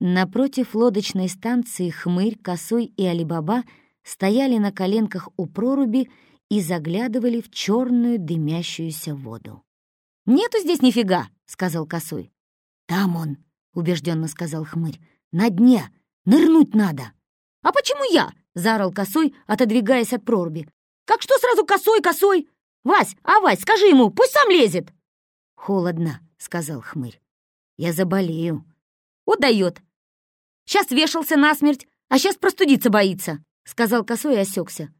Напротив лодочной станции Хмырь, Косой и Алибаба стояли на коленках у проруби и заглядывали в черную дымящуюся воду. «Нету здесь нифига!» — сказал Косой. «Там он!» — убежденно сказал Хмырь. «На дне! Нырнуть надо!» «А почему я?» — заорал Косой, отодвигаясь от проруби. «Как что сразу Косой, Косой? Вась, а Вась, скажи ему, пусть сам лезет!» «Холодно», — сказал Хмырь. «Я заболею». «Вот дает. Сейчас вешался насмерть, а сейчас простудиться боится», — сказал Косой и осекся.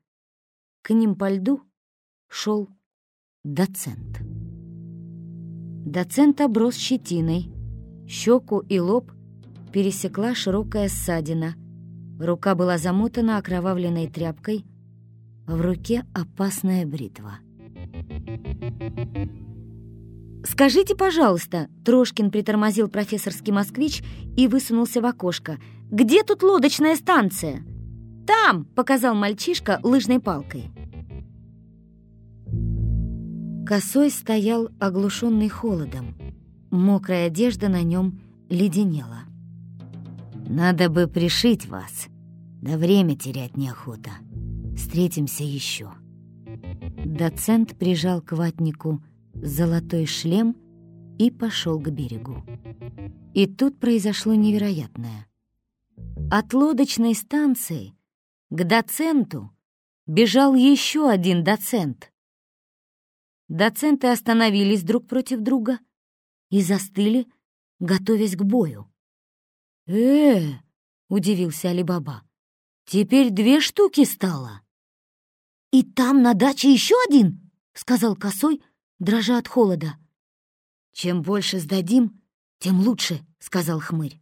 К ним по льду шел доцент. Доцент оброс щетиной. Щеку и лоб пересекла широкая ссадина. Рука была замотана окровавленной тряпкой, в руке опасная бритва. «Скажите, пожалуйста», — Трошкин притормозил профессорский москвич и высунулся в окошко, «где тут лодочная станция?» «Там!» — показал мальчишка лыжной палкой. Косой стоял оглушенный холодом. Мокрая одежда на нем леденела. «Надо бы пришить вас, да время терять неохота. Встретимся еще». Доцент прижал к ватнику золотой шлем и пошел к берегу. И тут произошло невероятное. От лодочной станции к доценту бежал еще один доцент. Доценты остановились друг против друга и застыли, готовясь к бою. э, -э удивился Алибаба. «Теперь две штуки стало». «И там на даче еще один?» — сказал Косой, дрожа от холода. «Чем больше сдадим, тем лучше», — сказал Хмырь.